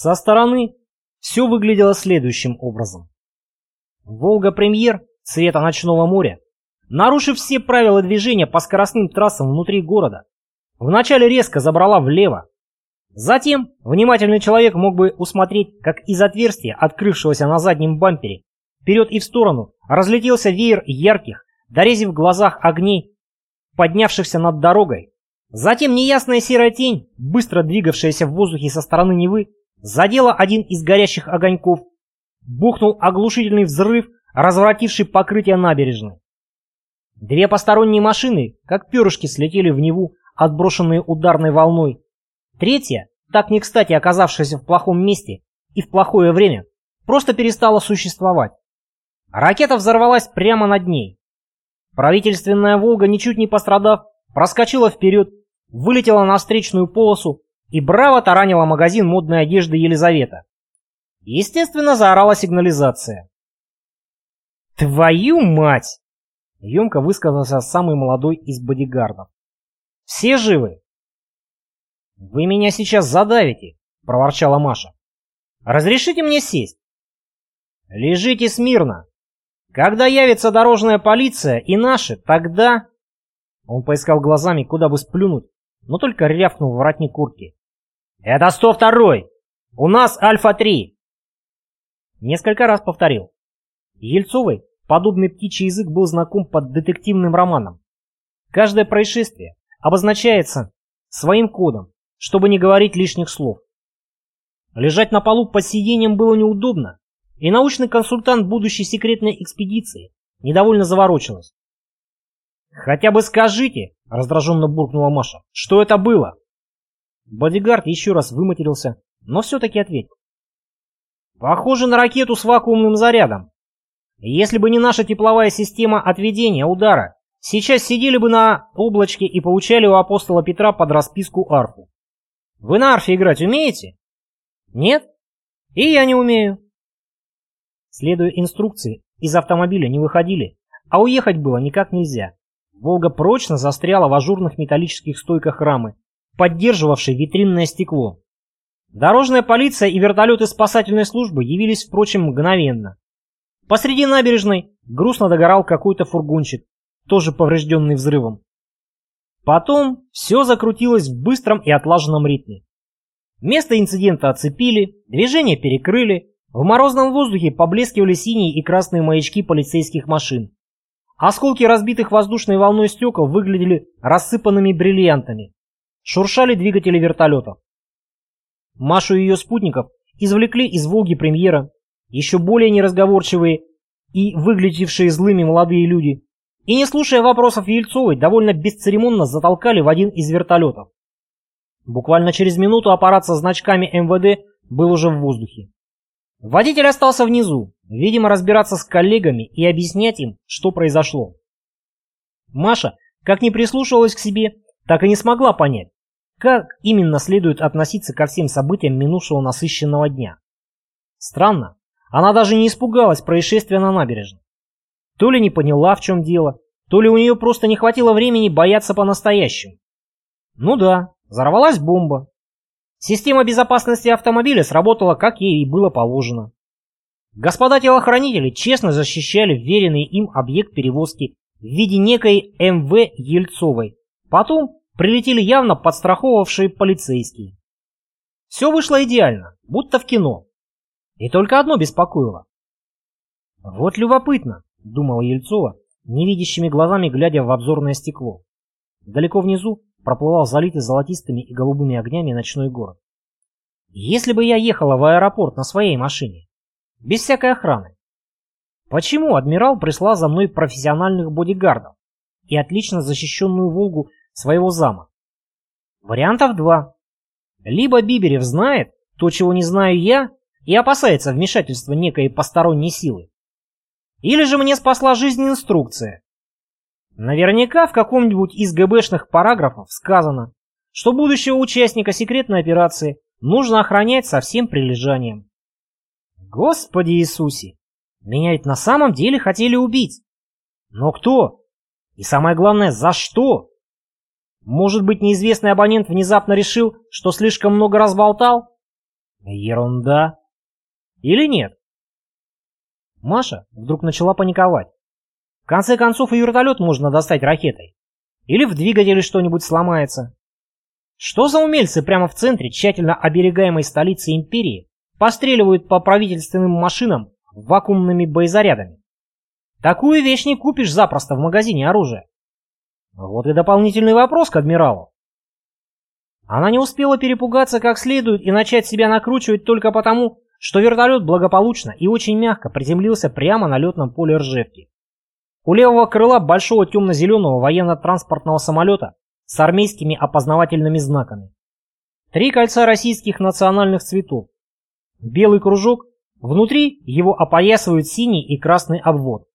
Со стороны все выглядело следующим образом. «Волга-премьер» цвета ночного моря, нарушив все правила движения по скоростным трассам внутри города, вначале резко забрала влево. Затем внимательный человек мог бы усмотреть, как из отверстия, открывшегося на заднем бампере, вперед и в сторону, разлетелся веер ярких, дорезив в глазах огней, поднявшихся над дорогой. Затем неясная серая тень, быстро двигавшаяся в воздухе со стороны Невы, задела один из горящих огоньков, бухнул оглушительный взрыв, разворотивший покрытие набережной. Две посторонние машины, как перышки, слетели в Неву, отброшенные ударной волной. Третья, так не кстати оказавшаяся в плохом месте и в плохое время, просто перестала существовать. Ракета взорвалась прямо над ней. Правительственная «Волга», ничуть не пострадав, проскочила вперед, вылетела на встречную полосу и браво таранила магазин модной одежды Елизавета. Естественно, заорала сигнализация. «Твою мать!» — емко высказался самый молодой из бодигардов. «Все живы?» «Вы меня сейчас задавите!» — проворчала Маша. «Разрешите мне сесть?» «Лежите смирно! Когда явится дорожная полиция и наши, тогда...» Он поискал глазами, куда бы сплюнуть, но только рявкнул в воротник куртки. «Это 102-й! У нас Альфа-3!» Несколько раз повторил. Ельцовой подобный птичий язык был знаком под детективным романом. Каждое происшествие обозначается своим кодом, чтобы не говорить лишних слов. Лежать на полу под сиденьем было неудобно, и научный консультант будущей секретной экспедиции недовольно заворочилась. «Хотя бы скажите», — раздраженно буркнула Маша, — «что это было?» Бодигард еще раз выматерился, но все-таки ответил. Похоже на ракету с вакуумным зарядом. Если бы не наша тепловая система отведения удара, сейчас сидели бы на облачке и получали у апостола Петра под расписку арфу. Вы на арфе играть умеете? Нет? И я не умею. Следуя инструкции, из автомобиля не выходили, а уехать было никак нельзя. Волга прочно застряла в ажурных металлических стойках рамы, поддерживавшей витринное стекло. Дорожная полиция и вертолеты спасательной службы явились, впрочем, мгновенно. Посреди набережной грустно догорал какой-то фургончик, тоже поврежденный взрывом. Потом все закрутилось в быстром и отлаженном ритме. Место инцидента оцепили, движение перекрыли, в морозном воздухе поблескивали синие и красные маячки полицейских машин. Осколки разбитых воздушной волной стекол выглядели рассыпанными бриллиантами. Шуршали двигатели вертолетов. Машу и ее спутников извлекли из «Волги» премьера, еще более неразговорчивые и выглядевшие злыми молодые люди, и, не слушая вопросов Ельцовой, довольно бесцеремонно затолкали в один из вертолетов. Буквально через минуту аппарат со значками МВД был уже в воздухе. Водитель остался внизу, видимо, разбираться с коллегами и объяснять им, что произошло. Маша, как не прислушивалась к себе, так и не смогла понять, как именно следует относиться ко всем событиям минувшего насыщенного дня? Странно, она даже не испугалась происшествия на набережной. То ли не поняла, в чем дело, то ли у нее просто не хватило времени бояться по-настоящему. Ну да, взорвалась бомба. Система безопасности автомобиля сработала, как ей и было положено. Господа телохранители честно защищали веренный им объект перевозки в виде некой МВ Ельцовой. Потом прилетели явно подстраховавшие полицейские. Все вышло идеально, будто в кино. И только одно беспокоило. «Вот любопытно», — думала Ельцова, невидящими глазами глядя в обзорное стекло. Далеко внизу проплывал залитый золотистыми и голубыми огнями ночной город. Если бы я ехала в аэропорт на своей машине, без всякой охраны, почему адмирал прислал за мной профессиональных бодигардов и отлично защищенную «Волгу» своего зама. Вариантов два. Либо Биберев знает то, чего не знаю я, и опасается вмешательства некой посторонней силы. Или же мне спасла жизнь инструкция. Наверняка в каком-нибудь из ГБшных параграфов сказано, что будущего участника секретной операции нужно охранять со всем прилежанием. Господи Иисусе, меня ведь на самом деле хотели убить. Но кто? И самое главное, за что? Может быть, неизвестный абонент внезапно решил, что слишком много разболтал? Ерунда. Или нет? Маша вдруг начала паниковать. В конце концов и вертолет можно достать ракетой. Или в двигателе что-нибудь сломается. Что за умельцы прямо в центре тщательно оберегаемой столицы империи постреливают по правительственным машинам вакуумными боезарядами? Такую вещь не купишь запросто в магазине оружия. Вот и дополнительный вопрос к адмиралу. Она не успела перепугаться как следует и начать себя накручивать только потому, что вертолет благополучно и очень мягко приземлился прямо на летном поле Ржевки. У левого крыла большого темно-зеленого военно-транспортного самолета с армейскими опознавательными знаками. Три кольца российских национальных цветов. Белый кружок, внутри его опоясывают синий и красный обвод.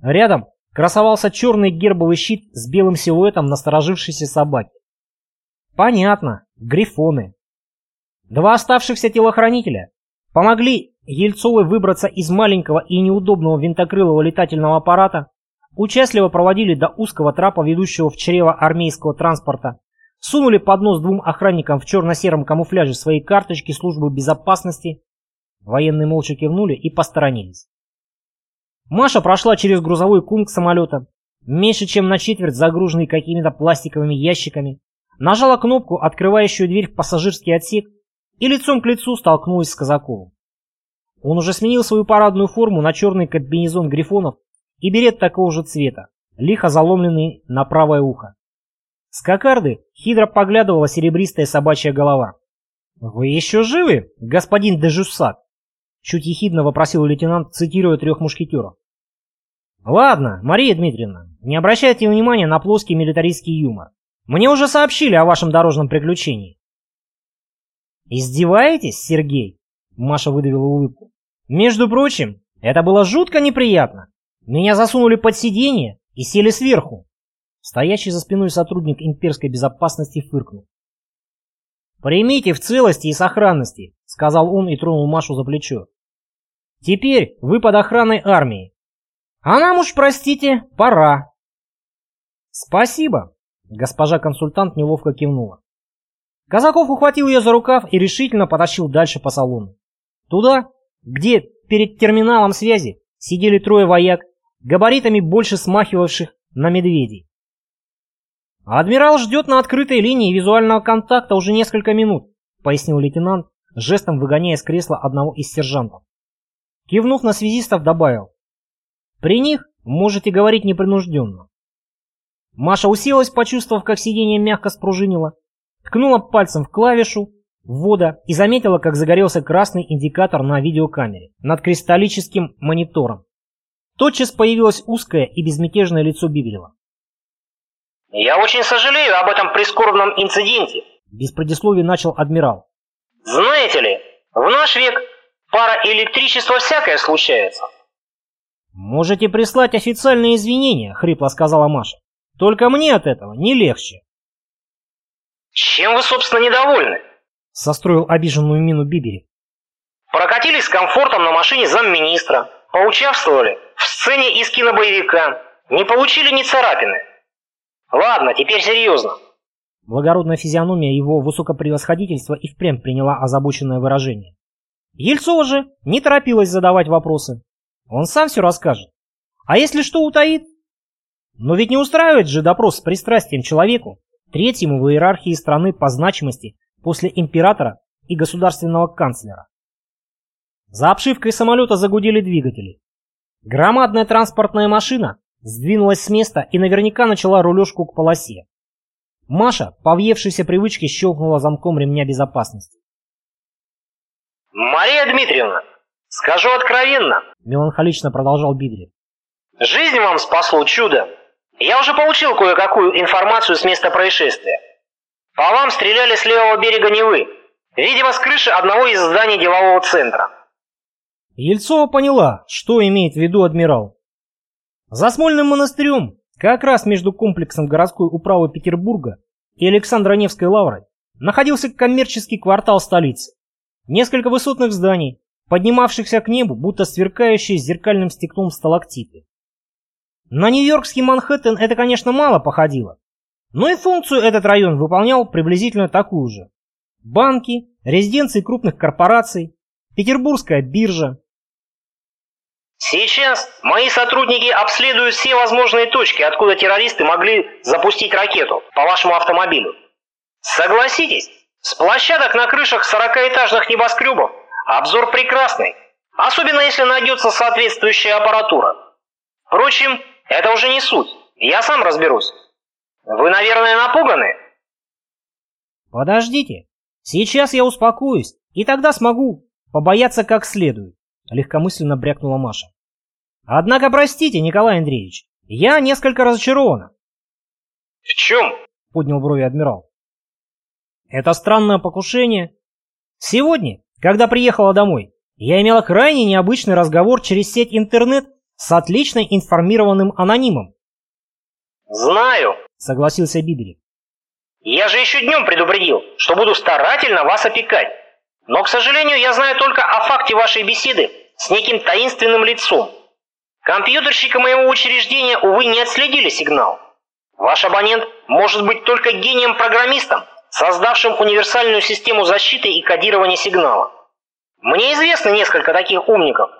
Рядом красовался черный гербовый щит с белым силуэтом насторожившейся собаки. Понятно, грифоны. Два оставшихся телохранителя помогли Ельцовой выбраться из маленького и неудобного винтокрылого летательного аппарата, участливо проводили до узкого трапа, ведущего в чрево армейского транспорта, сунули под нос двум охранникам в черно-сером камуфляже свои карточки службы безопасности, военные молча кивнули и посторонились. Маша прошла через грузовой кунг самолета, меньше чем на четверть загруженный какими-то пластиковыми ящиками, нажала кнопку, открывающую дверь в пассажирский отсек, и лицом к лицу столкнулась с Казаковым. Он уже сменил свою парадную форму на черный комбинезон грифонов и берет такого же цвета, лихо заломленный на правое ухо. С кокарды хитро поглядывала серебристая собачья голова. «Вы еще живы, господин Дежуссак?» Чуть ехидно вопросил лейтенант, цитируя трех мушкетеров. «Ладно, Мария Дмитриевна, не обращайте внимания на плоский милитаристский юмор. Мне уже сообщили о вашем дорожном приключении. Издеваетесь, Сергей? Маша выдавила улыбку. Между прочим, это было жутко неприятно. Меня засунули под сиденье и сели сверху. Стоящий за спиной сотрудник имперской безопасности фыркнул. «Примите в целости и сохранности», — сказал он и тронул Машу за плечо. «Теперь вы под охраной армии. А нам уж, простите, пора». «Спасибо», Госпожа консультант неловко кивнула. Казаков ухватил ее за рукав и решительно потащил дальше по салону. Туда, где перед терминалом связи сидели трое вояк, габаритами больше смахивавших на медведей. «Адмирал ждет на открытой линии визуального контакта уже несколько минут», пояснил лейтенант, жестом выгоняя с кресла одного из сержантов. Кивнув на связистов, добавил. «При них можете говорить непринужденно. Маша уселась, почувствовав, как сиденье мягко спружинило, ткнула пальцем в клавишу ввода и заметила, как загорелся красный индикатор на видеокамере над кристаллическим монитором. Тотчас появилось узкое и безмятежное лицо Бибелева. «Я очень сожалею об этом прискорбном инциденте», без предисловий начал адмирал. «Знаете ли, в наш век пара электричества всякое случается». «Можете прислать официальные извинения», — хрипло сказала Маша. Только мне от этого не легче. Чем вы, собственно, недовольны? Состроил обиженную мину Бибери. Прокатились с комфортом на машине замминистра, поучаствовали в сцене из кинобоевика, не получили ни царапины. Ладно, теперь серьезно. Благородная физиономия его высокопревосходительства и впрямь приняла озабоченное выражение. Ельцова же не торопилась задавать вопросы. Он сам все расскажет. А если что утаит, но ведь не устраивает же допрос с пристрастием человеку, третьему в иерархии страны по значимости после императора и государственного канцлера. За обшивкой самолета загудели двигатели. Громадная транспортная машина сдвинулась с места и наверняка начала рулежку к полосе. Маша, по въевшейся привычке, щелкнула замком ремня безопасности. «Мария Дмитриевна, скажу откровенно», — меланхолично продолжал Бидри. «Жизнь вам спасло чудо. Я уже получил кое-какую информацию с места происшествия. По вам стреляли с левого берега Невы, видимо, с крыши одного из зданий делового центра. Ельцова поняла, что имеет в виду адмирал. За Смольным монастырем, как раз между комплексом городской управы Петербурга и Александро-Невской лаврой, находился коммерческий квартал столицы. Несколько высотных зданий, поднимавшихся к небу, будто сверкающие зеркальным стеклом сталактиты. На нью-йоркский Манхэттен это, конечно, мало походило, но и функцию этот район выполнял приблизительно такую же. банки, резиденции крупных корпораций, Петербургская биржа. Сейчас мои сотрудники обследуют все возможные точки, откуда террористы могли запустить ракету по вашему автомобилю. Согласитесь, с площадок на крышах 40-этажных небоскребов обзор прекрасный, особенно если найдется соответствующая аппаратура. Впрочем, это уже не суть, я сам разберусь. Вы, наверное, напуганы? Подождите, сейчас я успокоюсь, и тогда смогу побояться как следует, легкомысленно брякнула Маша. Однако, простите, Николай Андреевич, я несколько разочарована. В чем? Поднял брови адмирал. Это странное покушение. Сегодня, когда приехала домой, я имела крайне необычный разговор через сеть интернет с отлично информированным анонимом. «Знаю», — согласился Биберев. «Я же еще днем предупредил, что буду старательно вас опекать. Но, к сожалению, я знаю только о факте вашей беседы с неким таинственным лицом. Компьютерщика моего учреждения, увы, не отследили сигнал. Ваш абонент может быть только гением-программистом, создавшим универсальную систему защиты и кодирования сигнала. Мне известно несколько таких умников,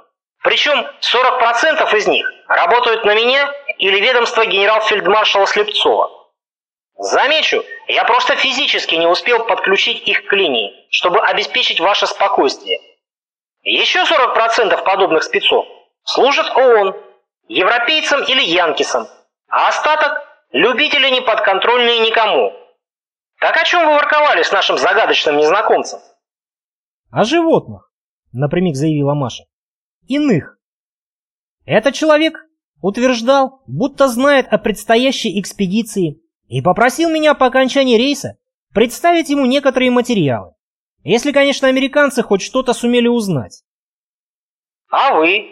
причем 40% из них работают на меня или ведомство генерал-фельдмаршала Слепцова. Замечу, я просто физически не успел подключить их к линии, чтобы обеспечить ваше спокойствие. Еще 40% подобных спецов служат ООН, европейцам или янкисам, а остаток – любители неподконтрольные никому. Так о чем вы ворковали с нашим загадочным незнакомцем? О животных, напрямик заявила Маша. Иных. Этот человек утверждал, будто знает о предстоящей экспедиции и попросил меня по окончании рейса представить ему некоторые материалы. Если, конечно, американцы хоть что-то сумели узнать. А вы?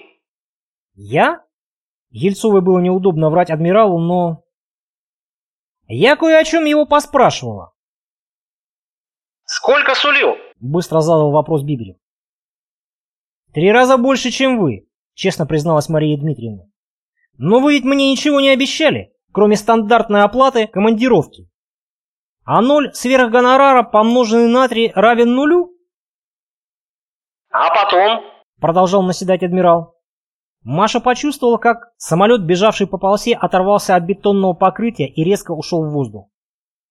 Я? Ельцовой было неудобно врать адмиралу, но... Я кое о чем его поспрашивала. «Сколько сулил?» — быстро задал вопрос Бибелев. «Три раза больше, чем вы», — честно призналась Мария Дмитриевна. «Но вы ведь мне ничего не обещали, кроме стандартной оплаты командировки. А ноль сверх гонорара, помноженный на три, равен нулю?» «А потом?» — продолжал наседать адмирал. Маша почувствовала, как самолет, бежавший по полосе, оторвался от бетонного покрытия и резко ушел в воздух.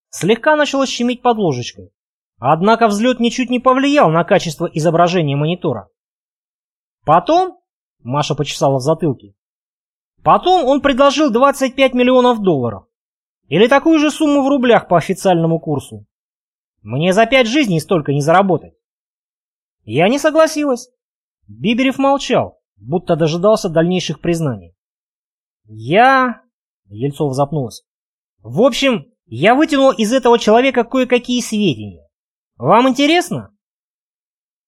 Слегка начало щемить под ложечкой. Однако взлет ничуть не повлиял на качество изображения монитора. Потом, Маша почесала в затылке, потом он предложил 25 миллионов долларов. Или такую же сумму в рублях по официальному курсу. Мне за пять жизней столько не заработать. Я не согласилась. Биберев молчал, будто дожидался дальнейших признаний. Я... Ельцов запнулся. В общем, я вытянул из этого человека кое-какие сведения. Вам интересно?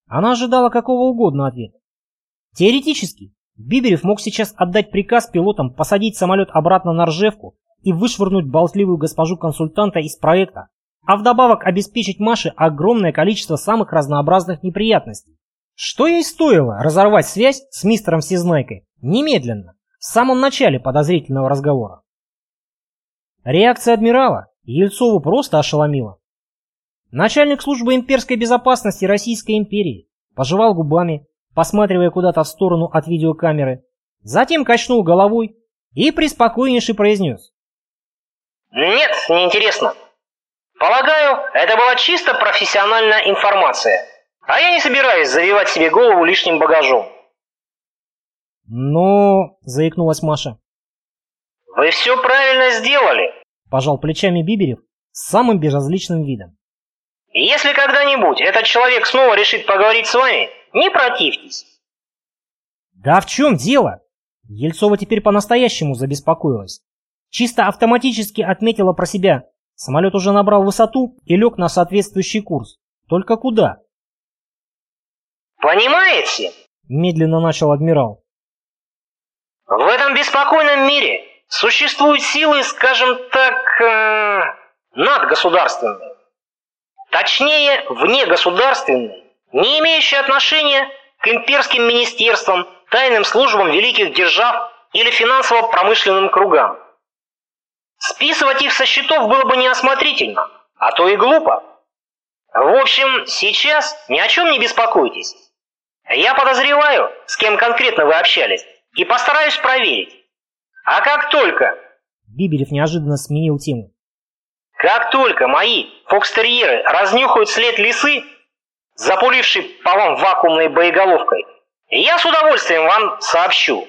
Она ожидала какого угодно ответа. Теоретически, Биберев мог сейчас отдать приказ пилотам посадить самолет обратно на Ржевку и вышвырнуть болтливую госпожу-консультанта из проекта, а вдобавок обеспечить Маше огромное количество самых разнообразных неприятностей. Что ей стоило разорвать связь с мистером Всезнайкой немедленно, в самом начале подозрительного разговора? Реакция адмирала Ельцову просто ошеломила. Начальник службы имперской безопасности Российской империи пожевал губами, посматривая куда-то в сторону от видеокамеры, затем качнул головой и приспокойнейше произнес. «Нет, неинтересно. Полагаю, это была чисто профессиональная информация, а я не собираюсь завивать себе голову лишним багажом». «Но...» — заикнулась Маша. «Вы все правильно сделали», — пожал плечами Биберев с самым безразличным видом. Если когда-нибудь этот человек снова решит поговорить с вами, не противьтесь. Да в чем дело? Ельцова теперь по-настоящему забеспокоилась. Чисто автоматически отметила про себя. Самолет уже набрал высоту и лег на соответствующий курс. Только куда? Понимаете? Медленно начал адмирал. В этом беспокойном мире существуют силы, скажем так, э, надгосударственные. Точнее, внегосударственные, не имеющие отношения к имперским министерствам, тайным службам великих держав или финансово-промышленным кругам. Списывать их со счетов было бы неосмотрительно, а то и глупо. В общем, сейчас ни о чем не беспокойтесь. Я подозреваю, с кем конкретно вы общались, и постараюсь проверить. А как только... Биберев неожиданно сменил тему. Как только мои фокстерьеры разнюхают след лисы, запулившей по вам вакуумной боеголовкой, я с удовольствием вам сообщу.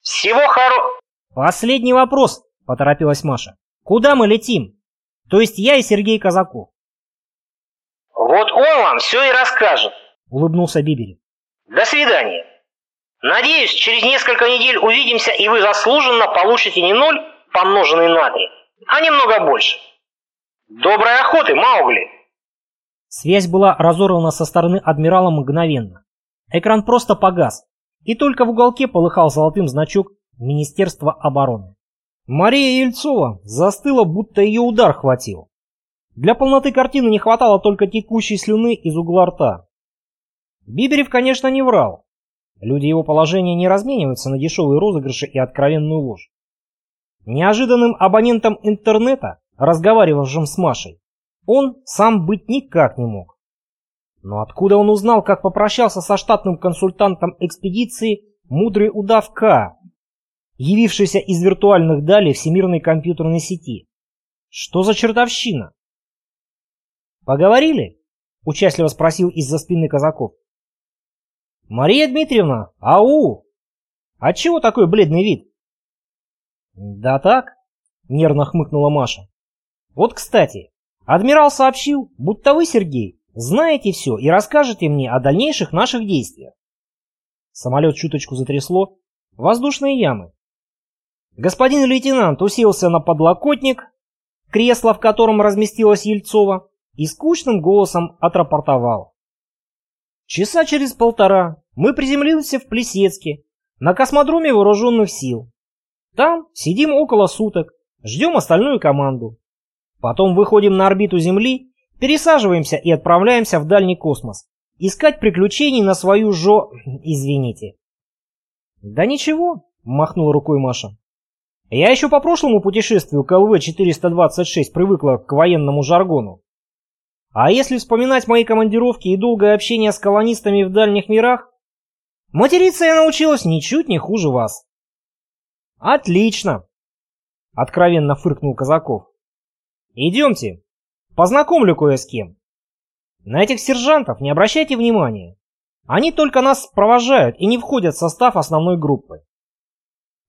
Всего хоро... Последний вопрос, поторопилась Маша. Куда мы летим? То есть я и Сергей Казаков. Вот он вам все и расскажет, улыбнулся Биберев. До свидания. Надеюсь, через несколько недель увидимся, и вы заслуженно получите не ноль, помноженный на три, а немного больше. Доброй охоты, Маугли! Связь была разорвана со стороны адмирала мгновенно. Экран просто погас, и только в уголке полыхал золотым значок Министерства обороны. Мария Ельцова застыла, будто ее удар хватил. Для полноты картины не хватало только текущей слюны из угла рта. Биберев, конечно, не врал. Люди его положения не размениваются на дешевые розыгрыши и откровенную ложь. Неожиданным абонентом интернета, разговаривавшим с Машей, он сам быть никак не мог. Но откуда он узнал, как попрощался со штатным консультантом экспедиции «Мудрый удав К», явившийся из виртуальных далей всемирной компьютерной сети? Что за чертовщина? «Поговорили?» — участливо спросил из-за спины казаков. «Мария Дмитриевна, ау! Отчего такой бледный вид?» «Да так», — нервно хмыкнула Маша. «Вот, кстати, адмирал сообщил, будто вы, Сергей, знаете все и расскажете мне о дальнейших наших действиях». Самолет чуточку затрясло. Воздушные ямы. Господин лейтенант уселся на подлокотник, кресло в котором разместилась Ельцова, и скучным голосом отрапортовал. Часа через полтора мы приземлимся в Плесецке, на космодроме вооруженных сил. Там сидим около суток, ждем остальную команду. Потом выходим на орбиту Земли, пересаживаемся и отправляемся в дальний космос. Искать приключений на свою жо... извините. Да ничего, махнула рукой Маша. Я еще по прошлому путешествию к ЛВ-426 привыкла к военному жаргону. А если вспоминать мои командировки и долгое общение с колонистами в дальних мирах, материться я научилась ничуть не хуже вас. Отлично, откровенно фыркнул Казаков. Идемте, познакомлю кое с кем. На этих сержантов не обращайте внимания. Они только нас провожают и не входят в состав основной группы.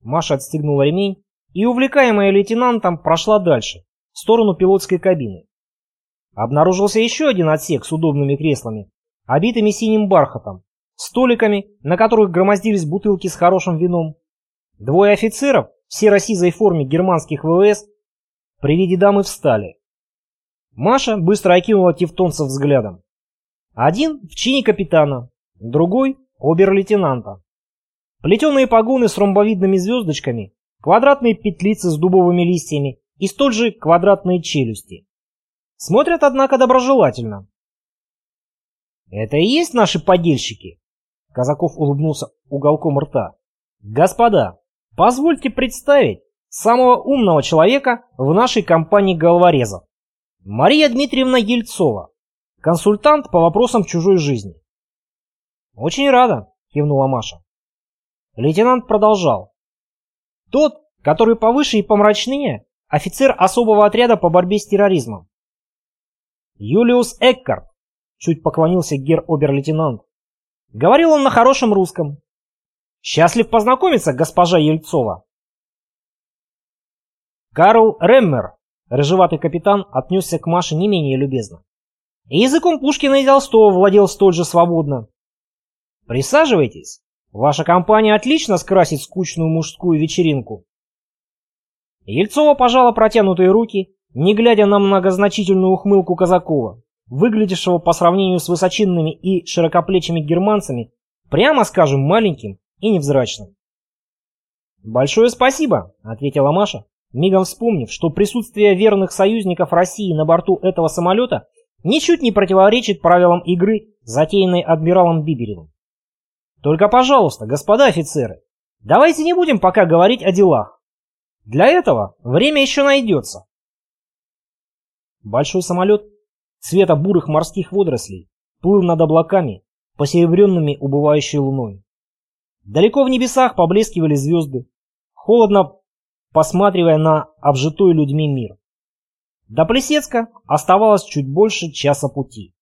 Маша отстегнула ремень и, увлекаемая лейтенантом, прошла дальше, в сторону пилотской кабины. Обнаружился еще один отсек с удобными креслами, обитыми синим бархатом, столиками, на которых громоздились бутылки с хорошим вином. Двое офицеров в серо-сизой форме германских ВВС при виде дамы встали. Маша быстро окинула тевтонцев взглядом. Один в чине капитана, другой — обер-лейтенанта. Плетеные погоны с ромбовидными звездочками, квадратные петлицы с дубовыми листьями и столь же квадратные челюсти. Смотрят, однако, доброжелательно. «Это и есть наши подельщики?» Казаков улыбнулся уголком рта. «Господа, позвольте представить самого умного человека в нашей компании головорезов. Мария Дмитриевна Ельцова, консультант по вопросам чужой жизни». «Очень рада», — кивнула Маша. Лейтенант продолжал. «Тот, который повыше и помрачнее, офицер особого отряда по борьбе с терроризмом. «Юлиус Эккарт», — чуть поклонился гер-обер-лейтенант. Говорил он на хорошем русском. «Счастлив познакомиться, госпожа Ельцова». Карл Реммер, рыжеватый капитан, отнесся к Маше не менее любезно. И языком Пушкина и Толстого владел столь же свободно. «Присаживайтесь. Ваша компания отлично скрасит скучную мужскую вечеринку». Ельцова пожала протянутые руки не глядя на многозначительную ухмылку Казакова, выглядевшего по сравнению с высоченными и широкоплечими германцами, прямо скажем, маленьким и невзрачным. «Большое спасибо», — ответила Маша, мигом вспомнив, что присутствие верных союзников России на борту этого самолета ничуть не противоречит правилам игры, затеянной адмиралом Биберевым. «Только, пожалуйста, господа офицеры, давайте не будем пока говорить о делах. Для этого время еще найдется. Большой самолет цвета бурых морских водорослей, плыл над облаками, посеребренными убывающей луной. Далеко в небесах поблескивали звезды, холодно посматривая на обжитой людьми мир. До Плесецка оставалось чуть больше часа пути.